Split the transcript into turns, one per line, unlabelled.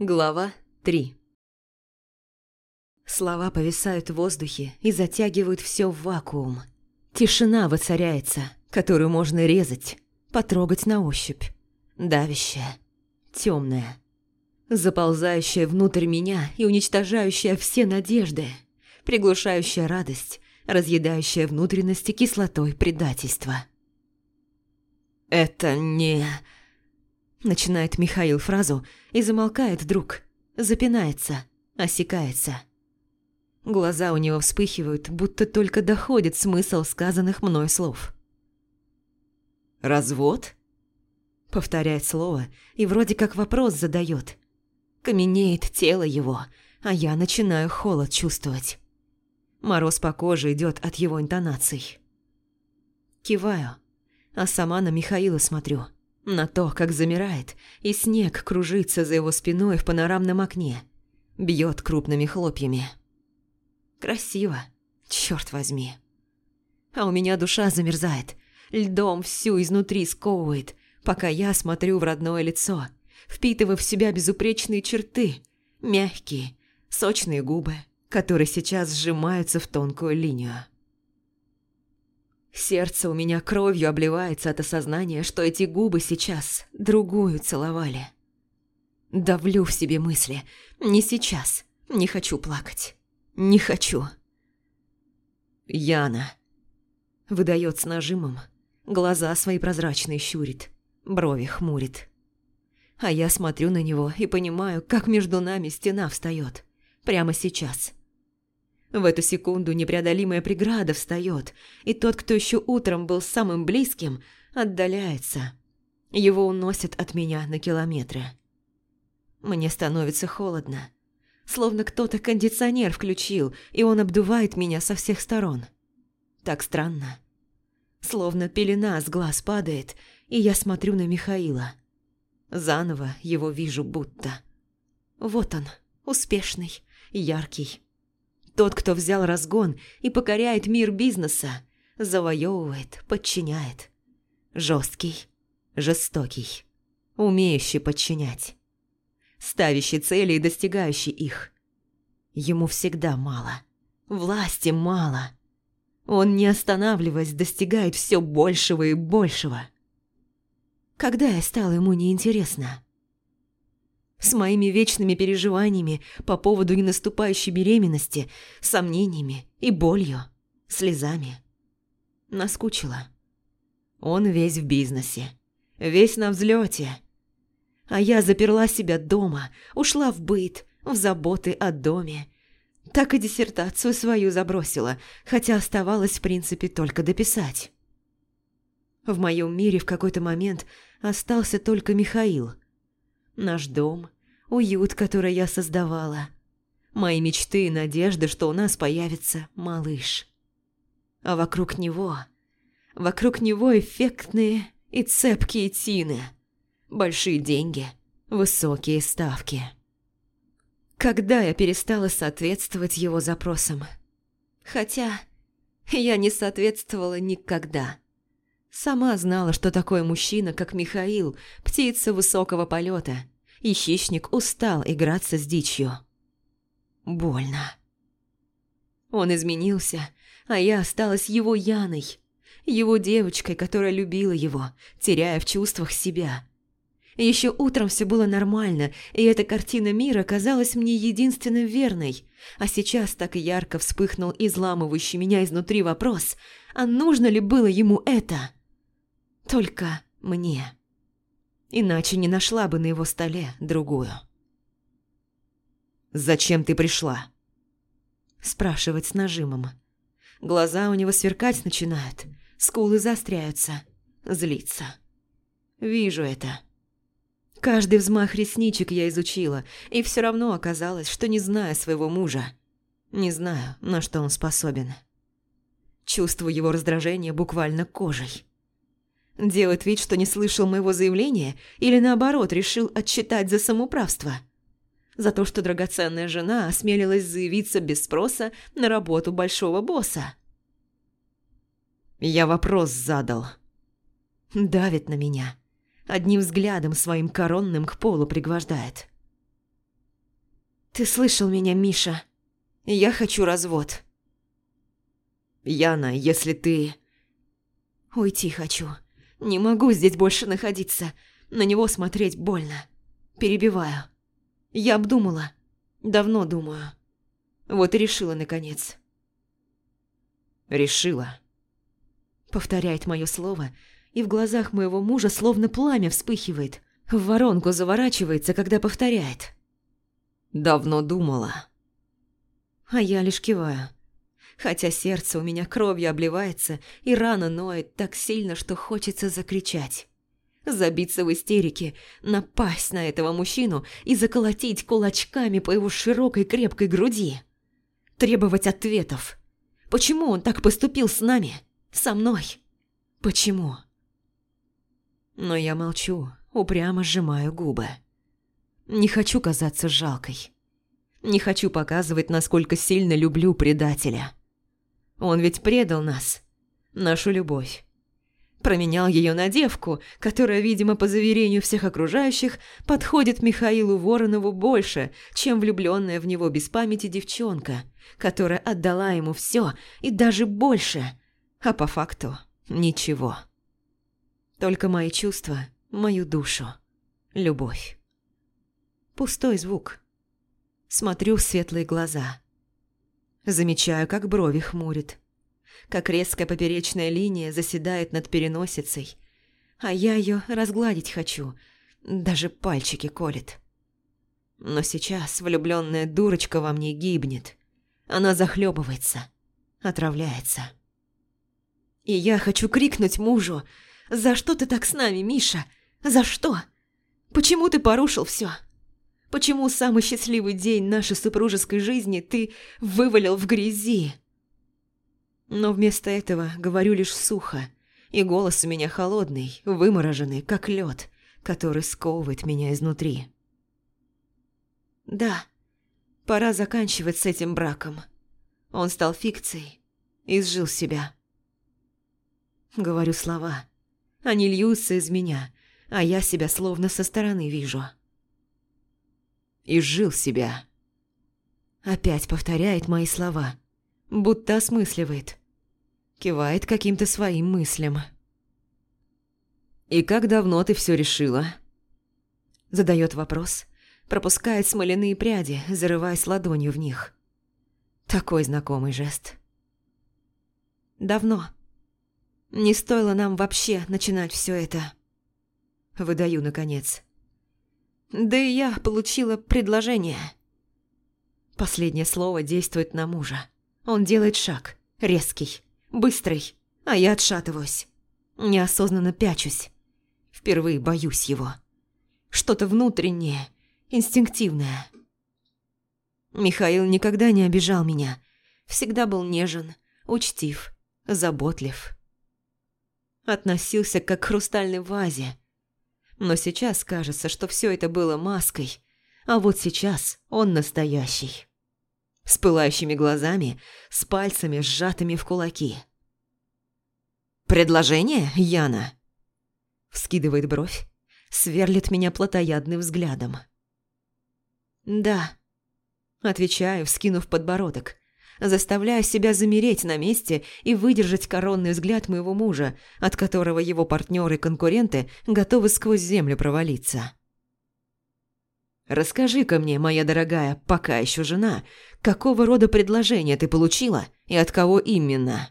Глава 3 Слова повисают в воздухе и затягивают все в вакуум. Тишина воцаряется, которую можно резать, потрогать на ощупь. Давящая, темная, заползающая внутрь меня и уничтожающая все надежды, приглушающая радость, разъедающая внутренности кислотой предательства. «Это не...» Начинает Михаил фразу и замолкает вдруг, запинается, осекается. Глаза у него вспыхивают, будто только доходит смысл сказанных мной слов. «Развод?» Повторяет слово и вроде как вопрос задает. Каменеет тело его, а я начинаю холод чувствовать. Мороз по коже идет от его интонаций. Киваю, а сама на Михаила смотрю – на то, как замирает, и снег кружится за его спиной в панорамном окне. Бьет крупными хлопьями. Красиво, черт возьми. А у меня душа замерзает, льдом всю изнутри сковывает, пока я смотрю в родное лицо, впитывая в себя безупречные черты, мягкие, сочные губы, которые сейчас сжимаются в тонкую линию. Сердце у меня кровью обливается от осознания, что эти губы сейчас другую целовали. Давлю в себе мысли. Не сейчас. Не хочу плакать. Не хочу. Яна. Выдает с нажимом. Глаза свои прозрачные щурит. Брови хмурит. А я смотрю на него и понимаю, как между нами стена встает. Прямо сейчас. В эту секунду непреодолимая преграда встает, и тот, кто еще утром был самым близким, отдаляется. Его уносят от меня на километры. Мне становится холодно. Словно кто-то кондиционер включил, и он обдувает меня со всех сторон. Так странно. Словно пелена с глаз падает, и я смотрю на Михаила. Заново его вижу будто. Вот он, успешный, яркий, тот, кто взял разгон и покоряет мир бизнеса, завоевывает, подчиняет. Жесткий, жестокий, умеющий подчинять. Ставящий цели и достигающий их. Ему всегда мало. Власти мало. Он, не останавливаясь, достигает все большего и большего. Когда я стала ему неинтересна? С моими вечными переживаниями по поводу ненаступающей беременности, сомнениями и болью, слезами. Наскучила. Он весь в бизнесе, весь на взлете. А я заперла себя дома, ушла в быт, в заботы о доме. Так и диссертацию свою забросила, хотя оставалось в принципе только дописать. В моем мире в какой-то момент остался только Михаил – Наш дом, уют, который я создавала. Мои мечты и надежды, что у нас появится малыш. А вокруг него... Вокруг него эффектные и цепкие тины. Большие деньги, высокие ставки. Когда я перестала соответствовать его запросам? Хотя я не соответствовала никогда. Сама знала, что такое мужчина, как Михаил, птица высокого полета, и хищник устал играться с дичью. Больно. Он изменился, а я осталась его Яной, его девочкой, которая любила его, теряя в чувствах себя. Еще утром все было нормально, и эта картина мира казалась мне единственно верной, а сейчас так ярко вспыхнул изламывающий меня изнутри вопрос, а нужно ли было ему это? Только мне. Иначе не нашла бы на его столе другую. «Зачем ты пришла?» Спрашивать с нажимом. Глаза у него сверкать начинают, скулы заостряются, злится. Вижу это. Каждый взмах ресничек я изучила, и все равно оказалось, что не знаю своего мужа. Не знаю, на что он способен. Чувствую его раздражение буквально кожей. Делает вид, что не слышал моего заявления или наоборот решил отчитать за самоуправство. За то, что драгоценная жена осмелилась заявиться без спроса на работу большого босса. Я вопрос задал. Давит на меня. Одним взглядом своим коронным к полу пригвождает. «Ты слышал меня, Миша? Я хочу развод».
«Яна, если ты...»
«Уйти хочу. Не могу здесь больше находиться. На него смотреть больно. Перебиваю. Я обдумала. Давно думаю. Вот и решила, наконец».
«Решила», —
повторяет мое слово, и в глазах моего мужа словно пламя вспыхивает, в воронку заворачивается, когда повторяет.
«Давно думала».
А я лишь киваю. Хотя сердце у меня кровью обливается, и рана ноет так сильно, что хочется закричать. Забиться в истерике, напасть на этого мужчину и заколотить кулачками по его широкой крепкой груди. Требовать ответов. Почему он так поступил с нами? Со мной? Почему? Но я молчу, упрямо сжимаю губы. Не хочу казаться жалкой. Не хочу показывать, насколько сильно люблю предателя. Он ведь предал нас, нашу любовь. Променял ее на девку, которая, видимо, по заверению всех окружающих, подходит Михаилу Воронову больше, чем влюбленная в него без памяти девчонка, которая отдала ему все и даже больше, а по факту ничего. Только мои чувства, мою душу, любовь. Пустой звук. Смотрю в светлые глаза. Замечаю, как брови хмурит. Как резкая поперечная линия заседает над переносицей. А я ее разгладить хочу. Даже пальчики колет. Но сейчас влюбленная дурочка во мне гибнет. Она захлебывается, отравляется. И я хочу крикнуть мужу «За что ты так с нами, Миша? За что? Почему ты порушил все? Почему самый счастливый день нашей супружеской жизни ты вывалил в грязи?» Но вместо этого говорю лишь сухо, и голос у меня холодный, вымороженный, как лед, который сковывает меня изнутри. «Да, пора заканчивать с этим браком. Он стал фикцией, изжил себя». Говорю слова, они льются из меня, а я себя словно со стороны вижу.
«Изжил себя».
Опять повторяет мои слова, будто осмысливает. Кивает каким-то своим мыслям.
«И как давно ты все решила?»
Задает вопрос, пропускает смоляные пряди, зарываясь ладонью в них. Такой знакомый жест. «Давно», не стоило нам вообще начинать все это. Выдаю, наконец. Да и я получила предложение. Последнее слово действует на мужа. Он делает шаг, резкий, быстрый, а я отшатываюсь. Неосознанно пячусь. Впервые боюсь его. Что-то внутреннее, инстинктивное. Михаил никогда не обижал меня. Всегда был нежен, учтив, заботлив относился как к хрустальной вазе. Но сейчас кажется, что все это было маской, а вот сейчас он настоящий. С пылающими глазами, с пальцами, сжатыми в кулаки. «Предложение, Яна?» Вскидывает бровь, сверлит меня плотоядным взглядом. «Да», – отвечаю, вскинув подбородок, заставляя себя замереть на месте и выдержать коронный взгляд моего мужа, от которого его партнеры и конкуренты готовы сквозь землю провалиться. «Расскажи-ка мне, моя дорогая, пока еще жена, какого рода предложение ты получила и от кого именно?»